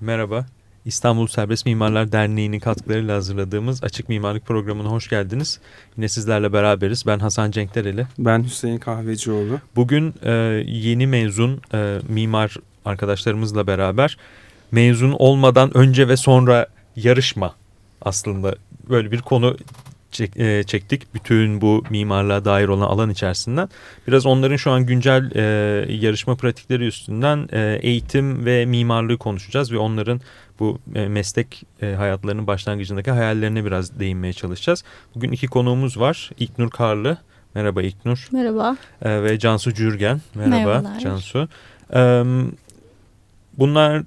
Merhaba. İstanbul Serbest Mimarlar Derneği'nin katkılarıyla hazırladığımız Açık Mimarlık Programı'na hoş geldiniz. Yine sizlerle beraberiz. Ben Hasan Cenkdereli. Ben Hüseyin Kahvecioğlu. Bugün e, yeni mezun e, mimar arkadaşlarımızla beraber mezun olmadan önce ve sonra yarışma aslında böyle bir konu çek, e, çektik. Bütün bu mimarlığa dair olan alan içerisinden. Biraz onların şu an güncel e, yarışma pratikleri üstünden e, eğitim ve mimarlığı konuşacağız ve onların bu e, meslek e, hayatlarının başlangıcındaki hayallerine biraz değinmeye çalışacağız. Bugün iki konuğumuz var. İlknur Karlı. Merhaba İlknur. Merhaba. E, ve Cansu Cürgen. Merhaba Merhabalar. Cansu. E, bunlar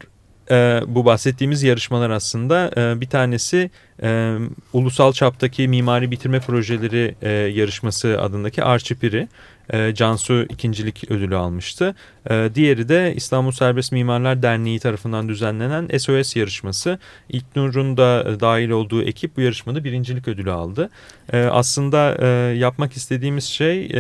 e, bu bahsettiğimiz yarışmalar aslında e, bir tanesi e, ulusal çaptaki mimari bitirme projeleri e, yarışması adındaki Arçipiri. E, Cansu ikincilik ödülü almıştı. E, diğeri de İstanbul Serbest Mimarlar Derneği tarafından düzenlenen SOS yarışması. İlknur'un da dahil olduğu ekip bu yarışmada birincilik ödülü aldı. E, aslında yapmak istediğimiz şey...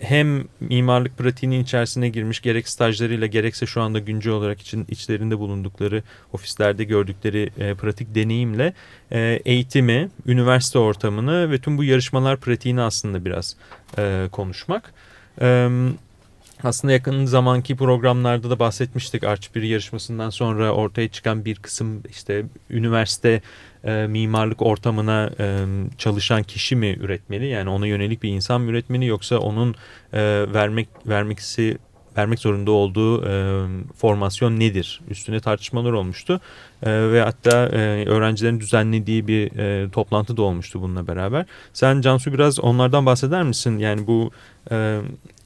hem mimarlık pratiğinin içerisine girmiş gerek stajlarıyla gerekse şu anda güncel olarak için içlerinde bulundukları ofislerde gördükleri e, pratik deneyimle e, eğitimi, üniversite ortamını ve tüm bu yarışmalar pratiğini aslında biraz e, konuşmak. E, aslında yakın zamanki programlarda da bahsetmiştik Arç bir yarışmasından sonra ortaya çıkan bir kısım işte üniversite e, mimarlık ortamına e, çalışan kişi mi üretmeli? Yani ona yönelik bir insan mı üretmeli yoksa onun e, vermek vermeksi vermek zorunda olduğu e, formasyon nedir? Üstüne tartışmalar olmuştu e, ve hatta e, öğrencilerin düzenlediği bir e, toplantı da olmuştu bununla beraber. Sen Cansu biraz onlardan bahseder misin? Yani bu e,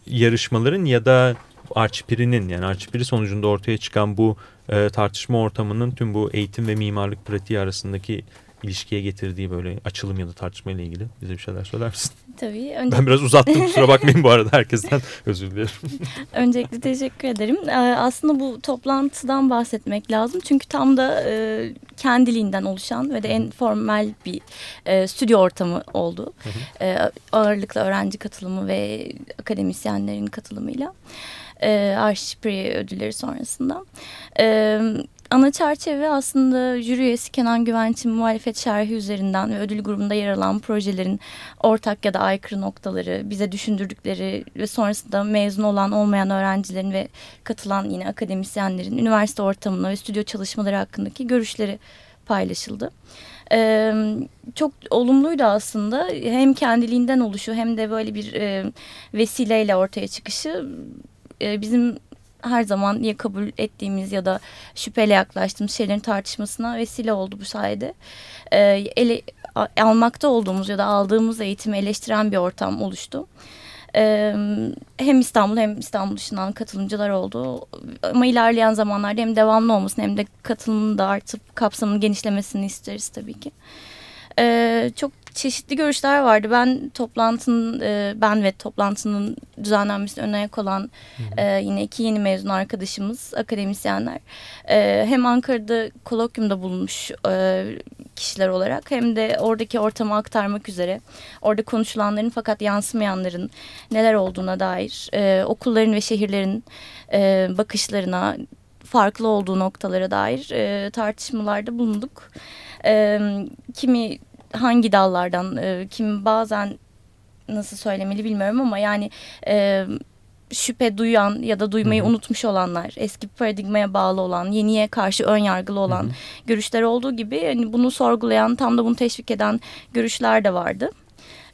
yarışmaların ya da Arçipiri'nin yani Arçipiri sonucunda ortaya çıkan bu e, tartışma ortamının tüm bu eğitim ve mimarlık pratiği arasındaki ilişkiye getirdiği böyle açılım ya da tartışma ile ilgili bize bir şeyler söyler misin? Tabii. Önce... Ben biraz uzattım kusura bakmayın bu arada herkesten özür dilerim. Öncelikle teşekkür ederim. Ee, aslında bu toplantıdan bahsetmek lazım. Çünkü tam da e, kendiliğinden oluşan ve de en formal bir e, stüdyo ortamı oldu. E, ağırlıklı öğrenci katılımı ve akademisyenlerin katılımıyla. E, Arşipri ödülleri sonrasında. Evet ana çerçeve aslında jüri üyesi Kenan Güvenç'in muhalefet şerhi üzerinden ve ödül grubunda yer alan projelerin ortak ya da aykırı noktaları, bize düşündürdükleri ve sonrasında mezun olan olmayan öğrencilerin ve katılan yine akademisyenlerin üniversite ortamına ve stüdyo çalışmaları hakkındaki görüşleri paylaşıldı. Ee, çok olumluydu aslında hem kendiliğinden oluşu hem de böyle bir e, vesileyle ortaya çıkışı e, bizim her zaman ya kabul ettiğimiz ya da şüpheyle yaklaştığımız şeylerin tartışmasına vesile oldu bu sayede. E, ele, almakta olduğumuz ya da aldığımız eğitimi eleştiren bir ortam oluştu. Ee, hem İstanbul hem İstanbul dışından katılımcılar oldu. Ama ilerleyen zamanlarda hem devamlı olmasını hem de katılımın da artıp kapsamının genişlemesini isteriz tabii ki. Ee, çok çeşitli görüşler vardı. Ben toplantının e, ben ve toplantının düzenlenmesine ön ayak olan e, yine iki yeni mezun arkadaşımız akademisyenler e, hem Ankara'da kolokyumda bulunmuş e, kişiler olarak hem de oradaki ortamı aktarmak üzere orada konuşulanların fakat yansımayanların neler olduğuna dair e, okulların ve şehirlerin e, bakışlarına farklı olduğu noktalara dair e, tartışmalarda bulunduk. E, kimi hangi dallardan e, kim bazen nasıl söylemeli bilmiyorum ama yani e, şüphe duyan ya da duymayı Hı -hı. unutmuş olanlar, eski paradigmaya bağlı olan, yeniye karşı ön yargılı olan Hı -hı. görüşler olduğu gibi hani bunu sorgulayan, tam da bunu teşvik eden görüşler de vardı.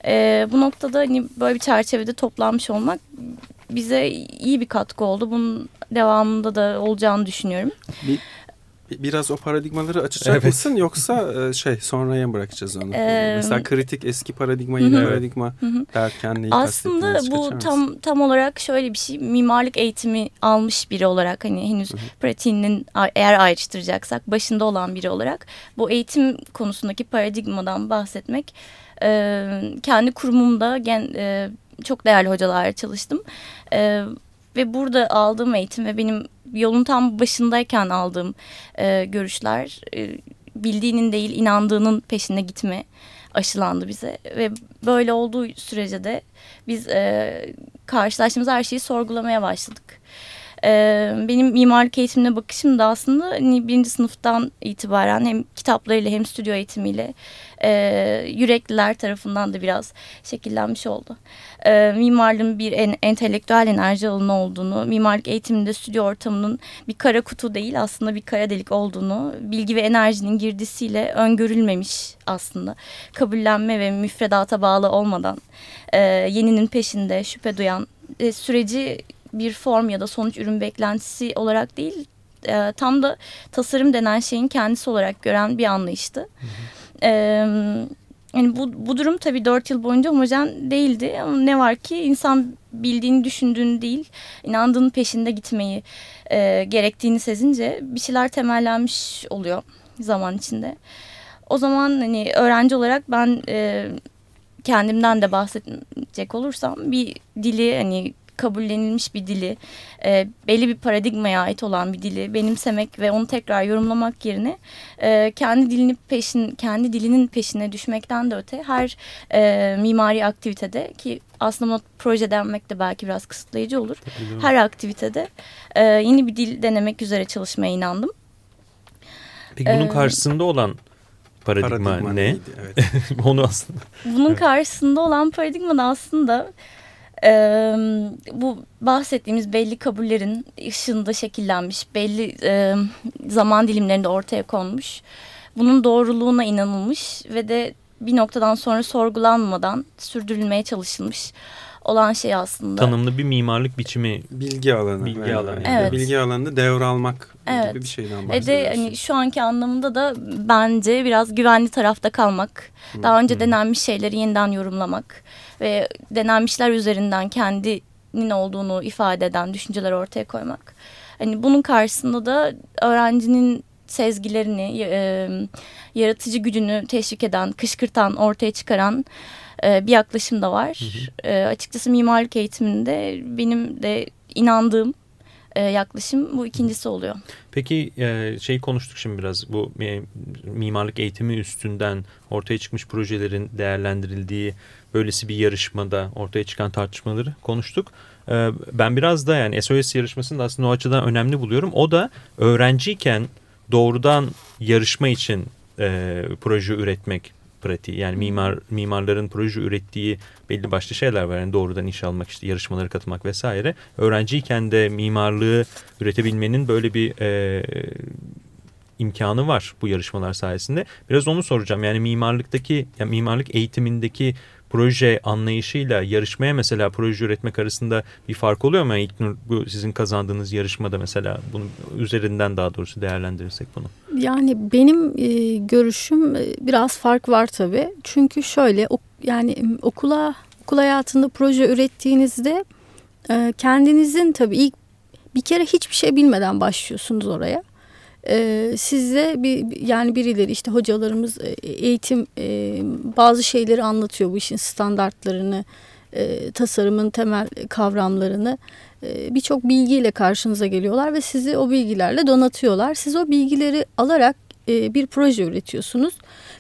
E, bu noktada hani böyle bir çerçevede toplanmış olmak bize iyi bir katkı oldu. Bunun devamında da olacağını düşünüyorum. Bir biraz o paradigmaları açacak evet. mısın yoksa e, şey sonraya mı bırakacağız onu? Ee, Mesela kritik eski paradigma yeni hı. paradigma hı. derken neyi Aslında bu tam tam olarak şöyle bir şey mimarlık eğitimi almış biri olarak hani henüz hı hı. pratiğinin eğer ayrıştıracaksak başında olan biri olarak bu eğitim konusundaki paradigmadan bahsetmek e, kendi kurumumda gen, e, çok değerli hocalarla çalıştım. E, ve burada aldığım eğitim ve benim yolun tam başındayken aldığım e, görüşler e, bildiğinin değil inandığının peşine gitme aşılandı bize ve böyle olduğu sürece de biz e, karşılaştığımız her şeyi sorgulamaya başladık. Benim mimarlık eğitimine bakışım da aslında hani birinci sınıftan itibaren hem kitaplarıyla hem stüdyo eğitimiyle e, yürekliler tarafından da biraz şekillenmiş oldu. E, mimarlığın bir en, entelektüel enerji alanı olduğunu, mimarlık eğitiminde stüdyo ortamının bir kara kutu değil aslında bir kara delik olduğunu, bilgi ve enerjinin girdisiyle öngörülmemiş aslında. Kabullenme ve müfredata bağlı olmadan e, yeninin peşinde şüphe duyan e, süreci bir form ya da sonuç ürün beklentisi olarak değil e, tam da tasarım denen şeyin kendisi olarak gören bir anlayıştı. Hı hı. E, yani bu, bu durum tabii dört yıl boyunca homojen değildi ama ne var ki insan bildiğini düşündüğünü değil inandığının peşinde gitmeyi e, gerektiğini sezince bir şeyler temellenmiş oluyor zaman içinde. O zaman hani öğrenci olarak ben e, kendimden de bahsedecek olursam bir dili hani kabullenilmiş bir dili, e, belli bir paradigmaya ait olan bir dili benimsemek ve onu tekrar yorumlamak yerine e, kendi dilini peşin, kendi dilinin peşine düşmekten de öte her e, mimari aktivitede ki aslında proje denmek de belki biraz kısıtlayıcı olur. Her aktivitede e, yeni bir dil denemek üzere çalışmaya inandım. Peki bunun ee, karşısında olan paradigma, paradigma ne? Neydi? Evet. Onu aslında. Bunun karşısında olan paradigma da aslında e, bu bahsettiğimiz belli kabullerin ışığında şekillenmiş, belli e, zaman dilimlerinde ortaya konmuş. Bunun doğruluğuna inanılmış ve de bir noktadan sonra sorgulanmadan sürdürülmeye çalışılmış olan şey aslında. Tanımlı bir mimarlık biçimi. Bilgi alanı. Bilgi evet. alanı. Evet. Bilgi alanını devralmak evet. gibi bir şeyden bahsediyorsun. Ve de hani şu anki anlamında da bence biraz güvenli tarafta kalmak. Daha önce denenmiş şeyleri yeniden yorumlamak ve denenmişler üzerinden kendinin olduğunu ifade eden düşünceler ortaya koymak. Hani bunun karşısında da öğrencinin sezgilerini, e, yaratıcı gücünü teşvik eden, kışkırtan, ortaya çıkaran e, bir yaklaşım da var. Hı hı. E, açıkçası mimarlık eğitiminde benim de inandığım e, yaklaşım bu ikincisi oluyor. Peki şey konuştuk şimdi biraz bu e, mimarlık eğitimi üstünden ortaya çıkmış projelerin değerlendirildiği böylesi bir yarışmada ortaya çıkan tartışmaları konuştuk. Ben biraz da yani SOS yarışmasını da aslında o açıdan önemli buluyorum. O da öğrenciyken doğrudan yarışma için e, proje üretmek pratiği. Yani mimar mimarların proje ürettiği belli başlı şeyler var. Yani doğrudan iş almak, işte yarışmalara katılmak vesaire. Öğrenciyken de mimarlığı üretebilmenin böyle bir e, imkanı var bu yarışmalar sayesinde. Biraz onu soracağım. Yani mimarlıktaki, yani mimarlık eğitimindeki proje anlayışıyla yarışmaya mesela proje üretmek arasında bir fark oluyor mu? İlknur bu sizin kazandığınız yarışmada mesela bunun üzerinden daha doğrusu değerlendirirsek bunu. Yani benim e, görüşüm e, biraz fark var tabii. Çünkü şöyle ok, yani okula okul hayatında proje ürettiğinizde e, kendinizin tabii ilk bir kere hiçbir şey bilmeden başlıyorsunuz oraya e, size bir yani birileri işte hocalarımız e, eğitim e, bazı şeyleri anlatıyor bu işin standartlarını e, tasarımın temel kavramlarını e, birçok bilgiyle karşınıza geliyorlar ve sizi o bilgilerle donatıyorlar. Siz o bilgileri alarak e, bir proje üretiyorsunuz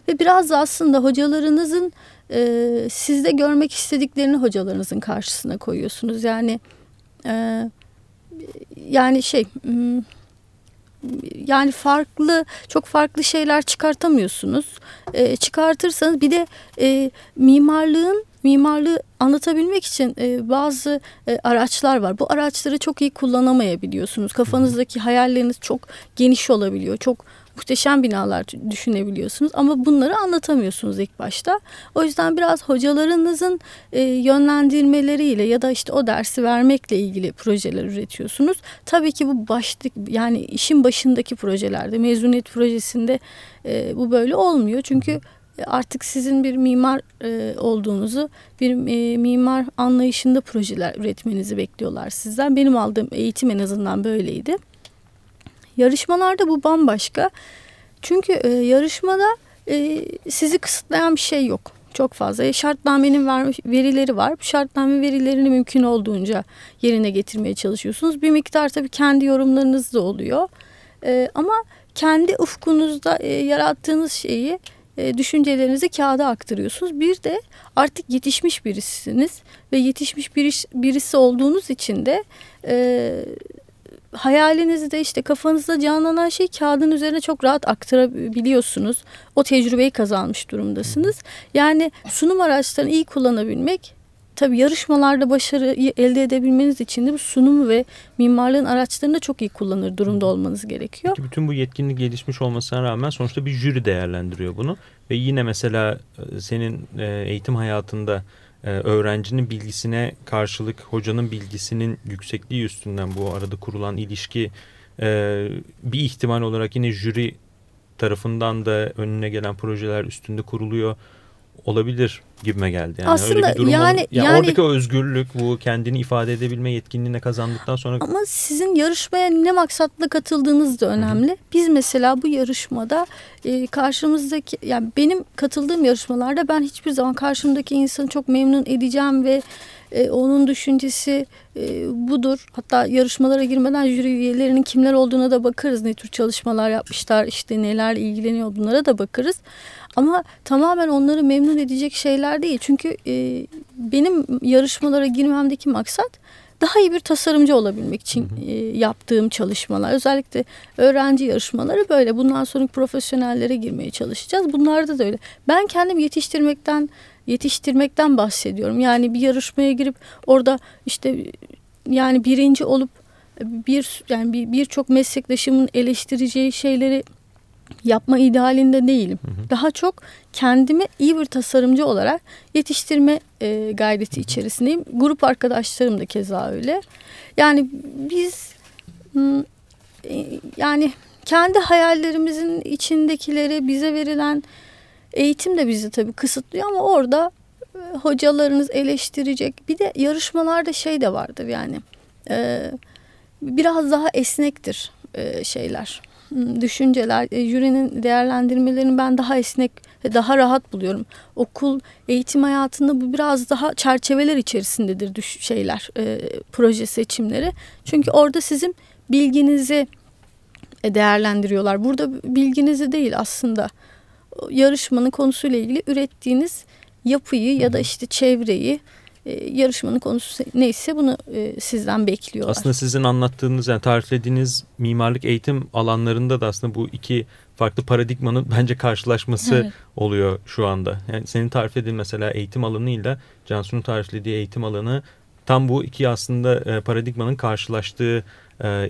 ve biraz da aslında hocalarınızın e, sizde görmek istediklerini hocalarınızın karşısına koyuyorsunuz. Yani e, yani şey yani farklı çok farklı şeyler çıkartamıyorsunuz. E, çıkartırsanız bir de e, mimarlığın mimarlığı anlatabilmek için e, bazı e, araçlar var. Bu araçları çok iyi kullanamayabiliyorsunuz. Kafanızdaki hayalleriniz çok geniş olabiliyor. Çok muhteşem binalar düşünebiliyorsunuz ama bunları anlatamıyorsunuz ilk başta. O yüzden biraz hocalarınızın e, yönlendirmeleriyle ya da işte o dersi vermekle ilgili projeler üretiyorsunuz. Tabii ki bu başlık yani işin başındaki projelerde mezuniyet projesinde e, bu böyle olmuyor. Çünkü artık sizin bir mimar e, olduğunuzu, bir e, mimar anlayışında projeler üretmenizi bekliyorlar sizden. Benim aldığım eğitim en azından böyleydi. Yarışmalarda bu bambaşka. Çünkü e, yarışmada sizi kısıtlayan bir şey yok. Çok fazla. Şartnamenin vermiş, verileri var. Bu şartname verilerini mümkün olduğunca yerine getirmeye çalışıyorsunuz. Bir miktar tabii kendi yorumlarınız da oluyor. Ama kendi ufkunuzda yarattığınız şeyi e, düşüncelerinizi kağıda aktarıyorsunuz. Bir de artık yetişmiş birisiniz ve yetişmiş birisi, olduğunuz için de e, hayalinizde işte kafanızda canlanan şey kağıdın üzerine çok rahat aktarabiliyorsunuz. O tecrübeyi kazanmış durumdasınız. Yani sunum araçlarını iyi kullanabilmek tabii yarışmalarda başarıyı elde edebilmeniz için de bu sunum ve mimarlığın araçlarını da çok iyi kullanır durumda olmanız gerekiyor. Peki bütün bu yetkinlik gelişmiş olmasına rağmen sonuçta bir jüri değerlendiriyor bunu. Ve yine mesela e, senin e, eğitim hayatında e, öğrencinin bilgisine karşılık hocanın bilgisinin yüksekliği üstünden bu arada kurulan ilişki bir ihtimal olarak yine jüri tarafından da önüne gelen projeler üstünde kuruluyor olabilir gibime geldi. Yani Aslında öyle bir durum yani, yani, yani oradaki özgürlük bu kendini ifade edebilme yetkinliğine kazandıktan sonra ama sizin yarışmaya ne maksatla katıldığınız da önemli. Hı-hı. Biz mesela bu yarışmada e, karşımızdaki yani benim katıldığım yarışmalarda ben hiçbir zaman karşımdaki insanı çok memnun edeceğim ve e, onun düşüncesi e, budur. Hatta yarışmalara girmeden jüri üyelerinin kimler olduğuna da bakarız. Ne tür çalışmalar yapmışlar, işte nelerle ilgileniyor bunlara da bakarız. Ama tamamen onları memnun edecek şeyler değil. Çünkü e, benim yarışmalara girmemdeki maksat daha iyi bir tasarımcı olabilmek için e, yaptığım çalışmalar. Özellikle öğrenci yarışmaları böyle. Bundan sonra profesyonellere girmeye çalışacağız. Bunlarda da öyle. Ben kendim yetiştirmekten yetiştirmekten bahsediyorum. Yani bir yarışmaya girip orada işte yani birinci olup bir yani birçok bir meslektaşımın eleştireceği şeyleri yapma idealinde değilim. Hı hı. Daha çok kendimi iyi bir tasarımcı olarak yetiştirme e, gayreti hı hı. içerisindeyim. Grup arkadaşlarım da keza öyle. Yani biz e, yani kendi hayallerimizin içindekileri bize verilen eğitim de bizi tabii kısıtlıyor ama orada e, hocalarınız eleştirecek. Bir de yarışmalarda şey de vardır yani. E, biraz daha esnektir e, şeyler düşünceler, e, jürinin değerlendirmelerini ben daha esnek ve daha rahat buluyorum. Okul eğitim hayatında bu biraz daha çerçeveler içerisindedir düş şeyler, e, proje seçimleri. Çünkü orada sizin bilginizi e, değerlendiriyorlar. Burada bilginizi değil aslında yarışmanın konusuyla ilgili ürettiğiniz yapıyı ya da işte çevreyi e, yarışmanın konusu neyse bunu e, sizden bekliyorlar. Aslında sizin anlattığınız yani tariflediğiniz mimarlık eğitim alanlarında da aslında bu iki farklı paradigmanın bence karşılaşması evet. oluyor şu anda. Yani senin tariflediğin mesela eğitim alanıyla Cansu'nun tariflediği eğitim alanı tam bu iki aslında e, paradigmanın karşılaştığı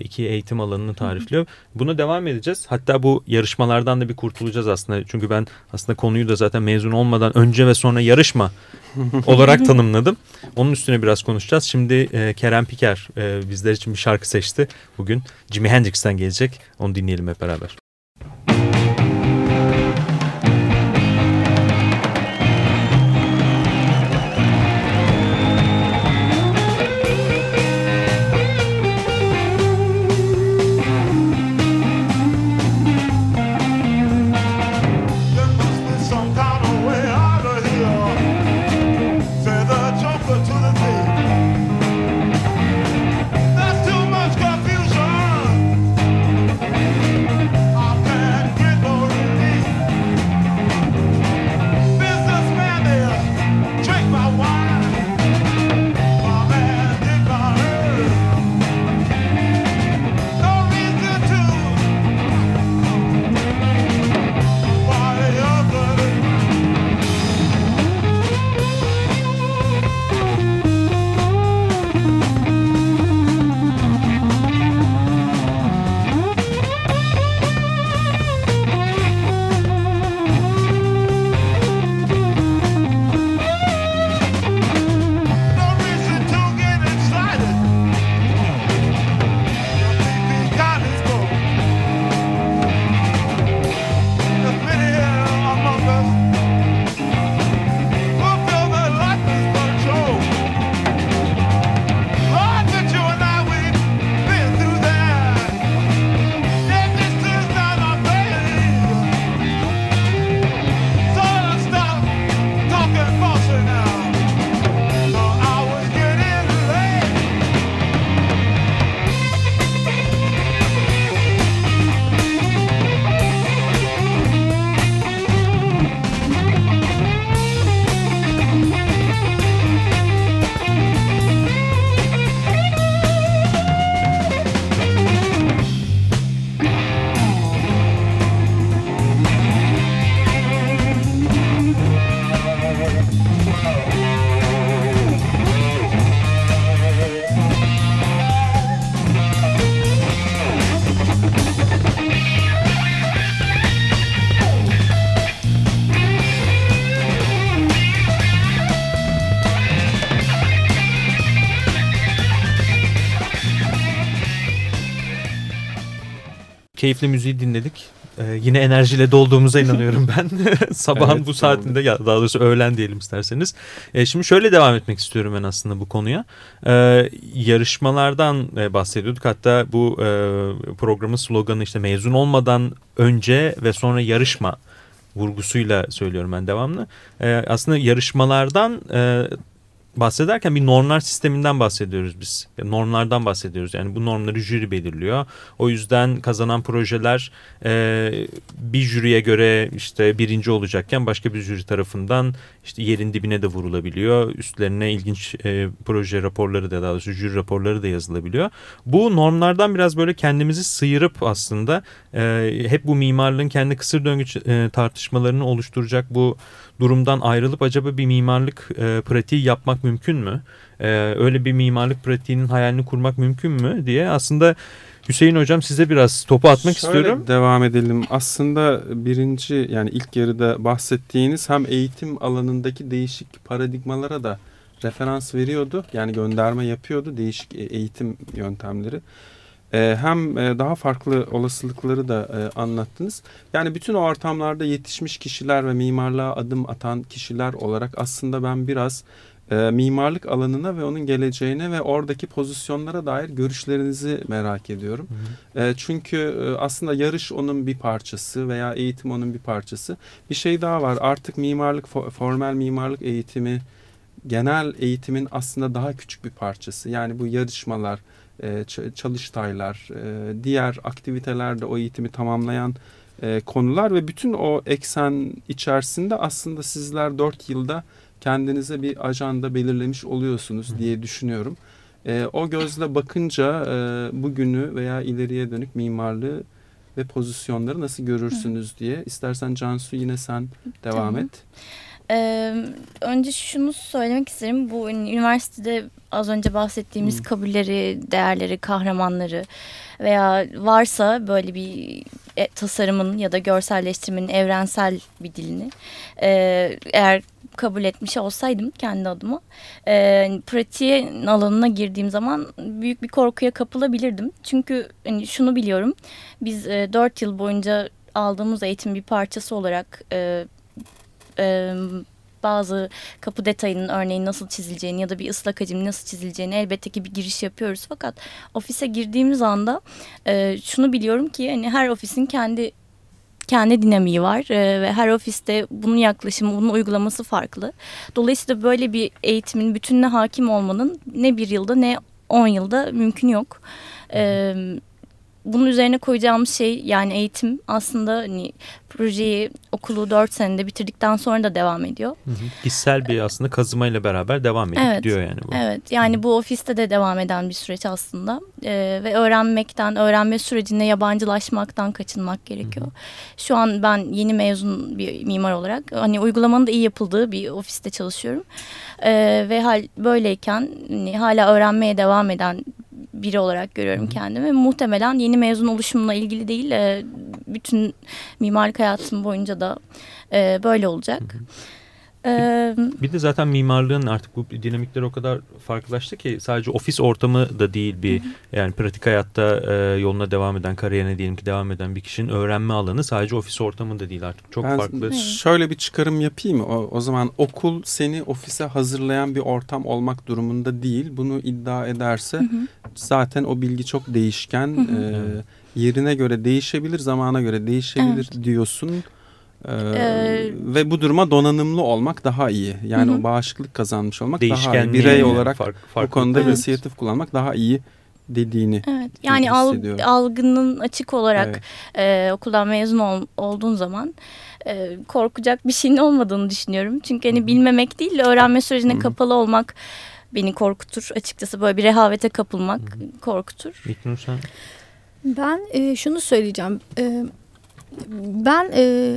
iki eğitim alanını tarifliyor. Buna devam edeceğiz. Hatta bu yarışmalardan da bir kurtulacağız aslında. Çünkü ben aslında konuyu da zaten mezun olmadan önce ve sonra yarışma olarak tanımladım. Onun üstüne biraz konuşacağız. Şimdi e, Kerem Piker e, bizler için bir şarkı seçti. Bugün Jimi Hendrix'ten gelecek. Onu dinleyelim hep beraber. Keyifli müziği dinledik. Ee, yine enerjiyle dolduğumuza inanıyorum ben. Sabahın evet, bu saatinde ya daha doğrusu öğlen diyelim isterseniz. Ee, şimdi şöyle devam etmek istiyorum ben aslında bu konuya. Ee, yarışmalardan e, bahsediyorduk. Hatta bu e, programın sloganı işte mezun olmadan önce ve sonra yarışma vurgusuyla söylüyorum ben devamlı. Ee, aslında yarışmalardan e, bahsederken bir normlar sisteminden bahsediyoruz biz. Normlardan bahsediyoruz. Yani bu normları jüri belirliyor. O yüzden kazanan projeler e, bir jüriye göre işte birinci olacakken başka bir jüri tarafından işte yerin dibine de vurulabiliyor. Üstlerine ilginç e, proje raporları da daha doğrusu jüri raporları da yazılabiliyor. Bu normlardan biraz böyle kendimizi sıyırıp aslında e, hep bu mimarlığın kendi kısır döngü e, tartışmalarını oluşturacak bu durumdan ayrılıp acaba bir mimarlık e, pratiği yapmak mümkün mü? E, öyle bir mimarlık pratiğinin hayalini kurmak mümkün mü diye aslında Hüseyin Hocam size biraz topu atmak Şöyle istiyorum. devam edelim. Aslında birinci yani ilk yarıda bahsettiğiniz hem eğitim alanındaki değişik paradigmalara da referans veriyordu. Yani gönderme yapıyordu değişik e, eğitim yöntemleri. Ee, hem e, daha farklı olasılıkları da e, anlattınız. Yani bütün o ortamlarda yetişmiş kişiler ve mimarlığa adım atan kişiler olarak aslında ben biraz e, mimarlık alanına ve onun geleceğine ve oradaki pozisyonlara dair görüşlerinizi merak ediyorum. Hı hı. çünkü aslında yarış onun bir parçası veya eğitim onun bir parçası. Bir şey daha var artık mimarlık, formel mimarlık eğitimi genel eğitimin aslında daha küçük bir parçası. Yani bu yarışmalar, çalıştaylar, e, diğer aktivitelerde o eğitimi tamamlayan e, konular ve bütün o eksen içerisinde aslında sizler dört yılda kendinize bir ajanda belirlemiş oluyorsunuz diye düşünüyorum. O gözle bakınca bugünü veya ileriye dönük mimarlığı ve pozisyonları nasıl görürsünüz diye. İstersen Cansu yine sen devam tamam. et. Ee, önce şunu söylemek isterim. Bu üniversitede az önce bahsettiğimiz hmm. kabulleri, değerleri, kahramanları veya varsa böyle bir e, tasarımın ya da görselleştirmenin evrensel bir dilini e, eğer kabul etmiş olsaydım kendi adıma e, pratiğin alanına girdiğim zaman büyük bir korkuya kapılabilirdim. Çünkü hani şunu biliyorum biz e, 4 yıl boyunca aldığımız eğitim bir parçası olarak e, e, bazı kapı detayının örneğin nasıl çizileceğini ya da bir ıslak hacim nasıl çizileceğini elbette ki bir giriş yapıyoruz. Fakat ofise girdiğimiz anda e, şunu biliyorum ki hani her ofisin kendi kendi dinamiği var e, ve her ofiste bunun yaklaşımı, bunun uygulaması farklı. Dolayısıyla böyle bir eğitimin bütününe hakim olmanın ne bir yılda ne on yılda mümkün yok. E, bunun üzerine koyacağımız şey yani eğitim aslında hani projeyi okulu dört senede bitirdikten sonra da devam ediyor. Hı hı. bir aslında kazımayla beraber devam edip evet, gidiyor yani bu. Evet yani bu ofiste de devam eden bir süreç aslında ee, ve öğrenmekten öğrenme sürecinde yabancılaşmaktan kaçınmak gerekiyor. Hı hı. Şu an ben yeni mezun bir mimar olarak hani uygulamanın da iyi yapıldığı bir ofiste çalışıyorum. Ee, ve hal böyleyken hani, hala öğrenmeye devam eden biri olarak görüyorum kendimi. Muhtemelen yeni mezun oluşumla ilgili değil, e, bütün mimarlık hayatım boyunca da e, böyle olacak. Hı hı. Bir de zaten mimarlığın artık bu dinamikleri o kadar farklılaştı ki sadece ofis ortamı da değil bir hı hı. yani pratik hayatta e, yoluna devam eden kariyerine diyelim ki devam eden bir kişinin öğrenme alanı sadece ofis ortamı da değil artık çok ben farklı. Şöyle bir çıkarım yapayım o, o zaman okul seni ofise hazırlayan bir ortam olmak durumunda değil bunu iddia ederse hı hı. zaten o bilgi çok değişken hı hı. E, yerine göre değişebilir zamana göre değişebilir evet. diyorsun. Ee, ee, ve bu duruma donanımlı olmak daha iyi. Yani hı. o bağışıklık kazanmış olmak daha iyi. Birey yani, olarak fark, bu konuda evet. inisiyatif kullanmak daha iyi dediğini Evet. Yani al, algının açık olarak evet. e, okuldan mezun ol, olduğun zaman e, korkacak bir şeyin olmadığını düşünüyorum. Çünkü hani Hı -hı. bilmemek değil öğrenme sürecine Hı -hı. kapalı olmak beni korkutur. Açıkçası böyle bir rehavete kapılmak Hı -hı. korkutur. İknur sen? Ben e, şunu söyleyeceğim. E, ben e,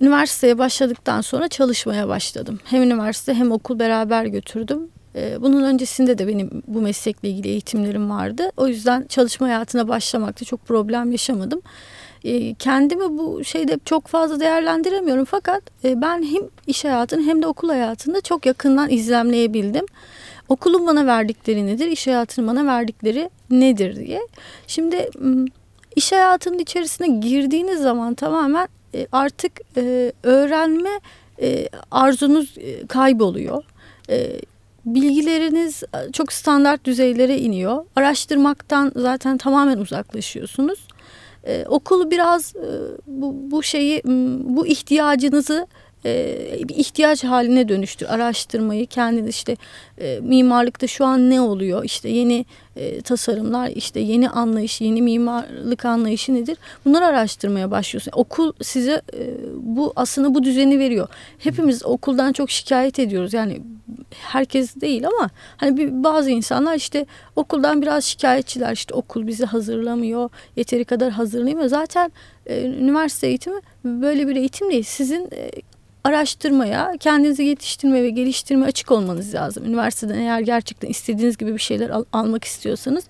üniversiteye başladıktan sonra çalışmaya başladım. Hem üniversite hem okul beraber götürdüm. E, bunun öncesinde de benim bu meslekle ilgili eğitimlerim vardı. O yüzden çalışma hayatına başlamakta çok problem yaşamadım. E, kendimi bu şeyde çok fazla değerlendiremiyorum fakat e, ben hem iş hayatını hem de okul hayatını çok yakından izlemleyebildim. Okulun bana verdikleri nedir, iş hayatının bana verdikleri nedir diye. Şimdi iş hayatının içerisine girdiğiniz zaman tamamen e, artık e, öğrenme e, arzunuz kayboluyor. Bilgileriniz çok standart düzeylere iniyor. Araştırmaktan zaten tamamen uzaklaşıyorsunuz. Okul biraz bu şeyi bu ihtiyacınızı e, bir ihtiyaç haline dönüştür. Araştırmayı kendiniz işte e, mimarlıkta şu an ne oluyor? İşte yeni e, tasarımlar, işte yeni anlayış, yeni mimarlık anlayışı nedir? Bunları araştırmaya başlıyorsunuz. Okul size e, bu aslında bu düzeni veriyor. Hepimiz okuldan çok şikayet ediyoruz. Yani herkes değil ama hani bir, bazı insanlar işte okuldan biraz şikayetçiler. İşte okul bizi hazırlamıyor, yeteri kadar hazırlamıyor. Zaten e, üniversite eğitimi böyle bir eğitim değil. Sizin e, araştırmaya, kendinizi yetiştirme ve geliştirme açık olmanız lazım. Üniversiteden eğer gerçekten istediğiniz gibi bir şeyler al almak istiyorsanız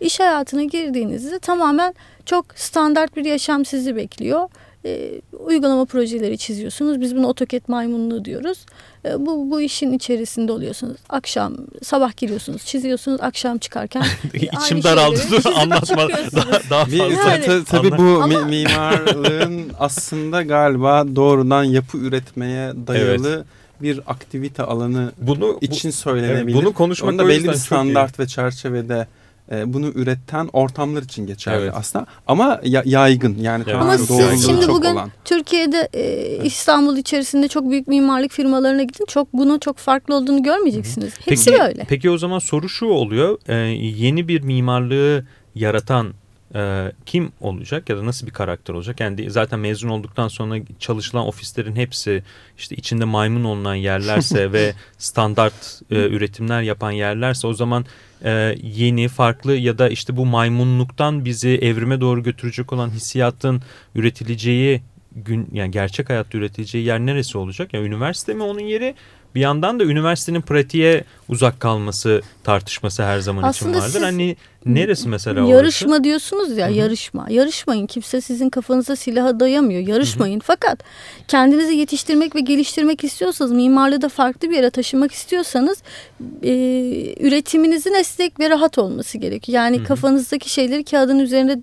iş hayatına girdiğinizde tamamen çok standart bir yaşam sizi bekliyor e, uygulama projeleri çiziyorsunuz. Biz bunu AutoCAD maymunluğu diyoruz. E, bu, bu işin içerisinde oluyorsunuz. Akşam, sabah giriyorsunuz, çiziyorsunuz. Akşam çıkarken İçim daraldı. Dur anlatma. daha, daha fazla. Yani, tabii bu Ama... mimarlığın aslında galiba doğrudan yapı üretmeye dayalı evet bir aktivite alanı bunu için söylenebilir. Evet, bunu konuşmak Onda belli bir standart ve çerçevede bunu üreten ortamlar için geçerli evet. aslında ama ya, yaygın yani evet. ama siz şimdi bugün olan. Türkiye'de e, İstanbul içerisinde çok büyük mimarlık firmalarına gidin çok bunun çok farklı olduğunu görmeyeceksiniz. Hı-hı. Hepsi peki, böyle. Peki o zaman soru şu oluyor e, yeni bir mimarlığı yaratan e, kim olacak ya da nasıl bir karakter olacak? Yani zaten mezun olduktan sonra çalışılan ofislerin hepsi işte içinde maymun olunan yerlerse ve standart e, üretimler yapan yerlerse o zaman e, yeni, farklı ya da işte bu maymunluktan bizi evrime doğru götürecek olan hissiyatın üretileceği gün yani gerçek hayatta üretileceği yer neresi olacak? Ya yani üniversite mi onun yeri? Bir yandan da üniversitenin pratiğe uzak kalması tartışması her zaman Aslında için vardır. Siz, hani neresi mesela Yarışma orası? diyorsunuz ya Hı-hı. yarışma. Yarışmayın. Kimse sizin kafanıza silaha dayamıyor. Yarışmayın. Hı-hı. Fakat kendinizi yetiştirmek ve geliştirmek istiyorsanız, mimarlığı da farklı bir yere taşımak istiyorsanız e, üretiminizin esnek ve rahat olması gerekiyor. Yani Hı-hı. kafanızdaki şeyleri kağıdın üzerine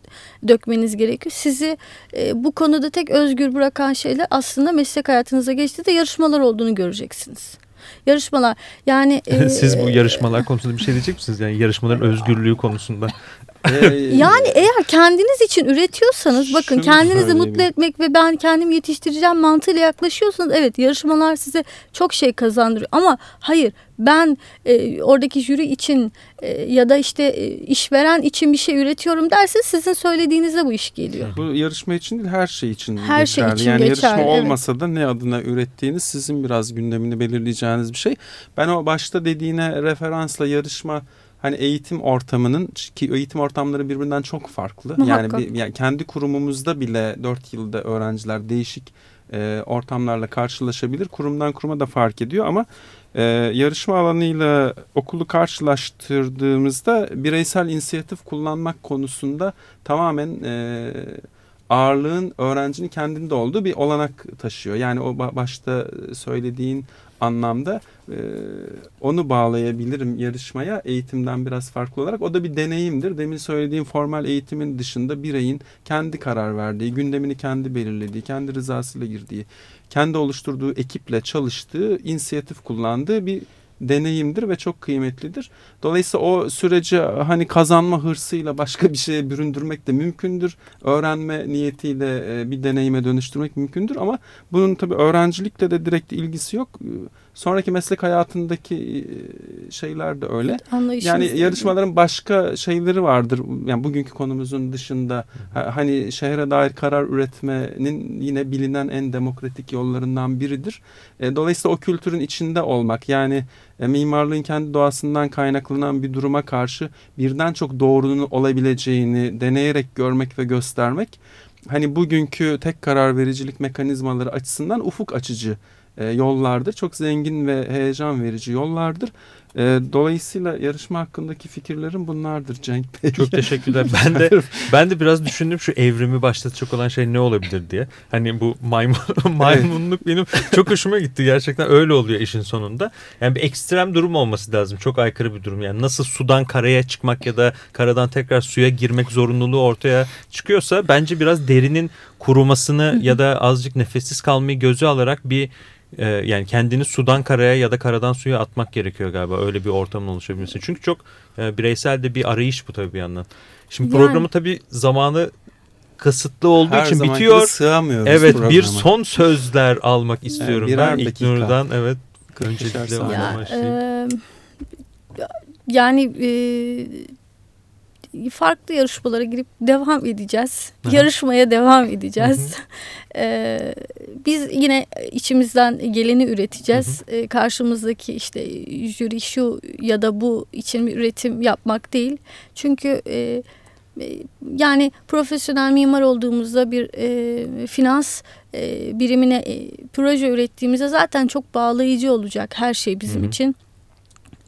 dökmeniz gerekiyor. Sizi e, bu konuda tek özgür bırakan şeyler aslında meslek hayatınıza geçti de yarışmalar olduğunu göreceksiniz yarışmalar. Yani siz bu yarışmalar konusunda bir şey diyecek misiniz? Yani yarışmaların özgürlüğü konusunda. Yani eğer kendiniz için üretiyorsanız bakın kendinizi mutlu etmek ve ben kendim yetiştireceğim mantığıyla yaklaşıyorsanız evet yarışmalar size çok şey kazandırıyor ama hayır ben e, oradaki jüri için e, ya da işte e, işveren için bir şey üretiyorum derse sizin söylediğinizde bu iş geliyor. Bu yarışma için değil her şey için her geçerli. Şey için yani geçerli, yarışma evet. olmasa da ne adına ürettiğiniz sizin biraz gündemini belirleyeceğiniz bir şey. Ben o başta dediğine referansla yarışma hani eğitim ortamının ki eğitim ortamları birbirinden çok farklı. Muhakkak. Yani, bir, yani kendi kurumumuzda bile dört yılda öğrenciler değişik e, ortamlarla karşılaşabilir. Kurumdan kuruma da fark ediyor ama e, yarışma alanıyla okulu karşılaştırdığımızda bireysel inisiyatif kullanmak konusunda tamamen e, ağırlığın öğrencinin kendinde olduğu bir olanak taşıyor. Yani o başta söylediğin anlamda e, onu bağlayabilirim yarışmaya eğitimden biraz farklı olarak. O da bir deneyimdir. Demin söylediğim formal eğitimin dışında bireyin kendi karar verdiği, gündemini kendi belirlediği, kendi rızasıyla girdiği, kendi oluşturduğu ekiple çalıştığı, inisiyatif kullandığı bir deneyimdir ve çok kıymetlidir. Dolayısıyla o süreci hani kazanma hırsıyla başka bir şeye büründürmek de mümkündür. Öğrenme niyetiyle e, bir deneyime dönüştürmek mümkündür ama bunun tabii öğrencilikle de direkt ilgisi yok. Sonraki meslek hayatındaki e, şeyler de öyle. Yani yarışmaların başka şeyleri vardır. Yani bugünkü konumuzun dışında hani şehre dair karar üretmenin yine bilinen en demokratik yollarından biridir. E, dolayısıyla o kültürün içinde olmak yani e, mimarlığın kendi doğasından kaynaklanan bir duruma karşı birden çok doğrunun olabileceğini deneyerek görmek ve göstermek hani bugünkü tek karar vericilik mekanizmaları açısından ufuk açıcı e, yollardır. Çok zengin ve heyecan verici yollardır. E, dolayısıyla yarışma hakkındaki fikirlerim bunlardır Cenk Bey. Çok teşekkürler. Ben de ben de biraz düşündüm şu evrimi başlatacak olan şey ne olabilir diye. Hani bu maymun maymunluk benim çok hoşuma gitti. Gerçekten öyle oluyor işin sonunda. Yani bir ekstrem durum olması lazım. Çok aykırı bir durum. Yani nasıl sudan karaya çıkmak ya da karadan tekrar suya girmek zorunluluğu ortaya çıkıyorsa bence biraz derinin kurumasını ya da azıcık nefessiz kalmayı göze alarak bir e, yani kendini sudan karaya ya da karadan suya atmak gerekiyor galiba öyle bir ortamın oluşabilmesi. Çünkü çok e, bireysel de bir arayış bu tabii bir yandan. Şimdi Yani- programı tabii zamanı kısıtlı olduğu Her için bitiyor. sığamıyoruz Evet programa. bir son sözler almak istiyorum birer ben dakika. İlknur'dan. Evet. 45'er öncelikle Ya, başlayayım. e, yani e, farklı yarışmalara girip devam edeceğiz. Aha. Yarışmaya devam edeceğiz. E, biz yine içimizden geleni üreteceğiz. E, karşımızdaki işte jüri şu ya da bu için bir üretim yapmak değil. Çünkü e, e, yani profesyonel mimar olduğumuzda bir e, finans e, birimine e, proje ürettiğimizde zaten çok bağlayıcı olacak her şey bizim Hı hı. için.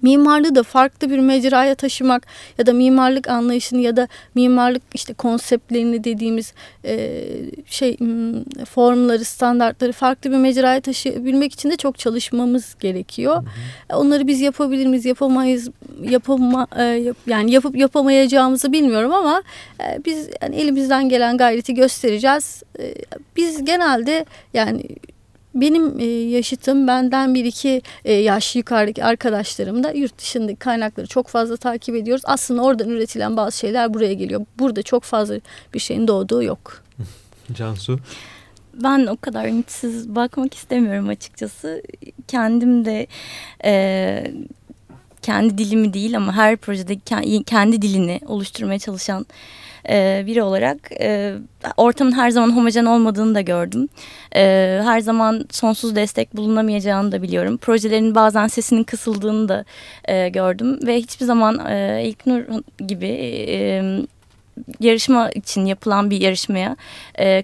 Mimarlığı da farklı bir mecraya taşımak ya da mimarlık anlayışını ya da mimarlık işte konseptlerini dediğimiz e, şey m, formları, standartları farklı bir mecraya taşıyabilmek için de çok çalışmamız gerekiyor. Onları biz yapabilir miyiz, yapamayız, yapama, e, yap- yani yapıp yapamayacağımızı bilmiyorum ama e, biz yani elimizden gelen gayreti göstereceğiz. E, biz genelde yani benim e, yaşıtım benden bir iki e, yaş yukarıdaki arkadaşlarım da yurt dışındaki kaynakları çok fazla takip ediyoruz. Aslında oradan üretilen bazı şeyler buraya geliyor. Burada çok fazla bir şeyin doğduğu yok. Cansu. Ben o kadar ümitsiz bakmak istemiyorum açıkçası. Kendim de e, kendi dilimi değil ama her projede ke- kendi dilini oluşturmaya çalışan e, biri olarak e, ortamın her zaman homojen olmadığını da gördüm. E, her zaman sonsuz destek bulunamayacağını da biliyorum. Projelerin bazen sesinin kısıldığını da e, gördüm ve hiçbir zaman e, İlknur gibi yarışma için yapılan bir yarışmaya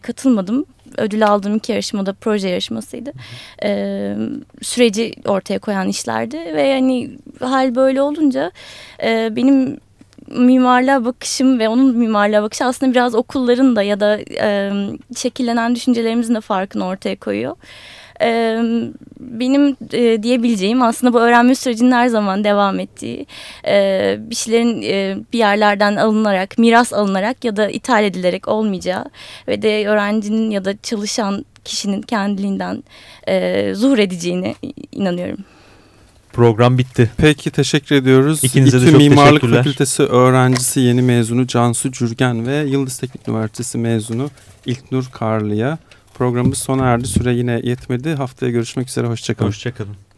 katılmadım. Ödül aldığım iki yarışmada proje yarışmasıydı. E, süreci ortaya koyan işlerdi ve yani hal böyle olunca e, benim mimarlığa bakışım ve onun mimarlığa bakışı aslında biraz okulların da ya da e, şekillenen düşüncelerimizin de farkını ortaya koyuyor. E, benim e, diyebileceğim aslında bu öğrenme sürecinin her zaman devam ettiği e, bir şeylerin e, bir yerlerden alınarak, miras alınarak ya da ithal edilerek olmayacağı ve de öğrencinin ya da çalışan kişinin kendiliğinden e, zuhur edeceğine inanıyorum. Program bitti. Peki teşekkür ediyoruz. İkinize de İTÜ çok Mimarlık teşekkürler. Fakültesi öğrencisi yeni mezunu Cansu Cürgen ve Yıldız Teknik Üniversitesi mezunu İlknur Karlı'ya. Programımız sona erdi. Süre yine yetmedi. Haftaya görüşmek üzere. Hoşçakalın. Hoşçakalın.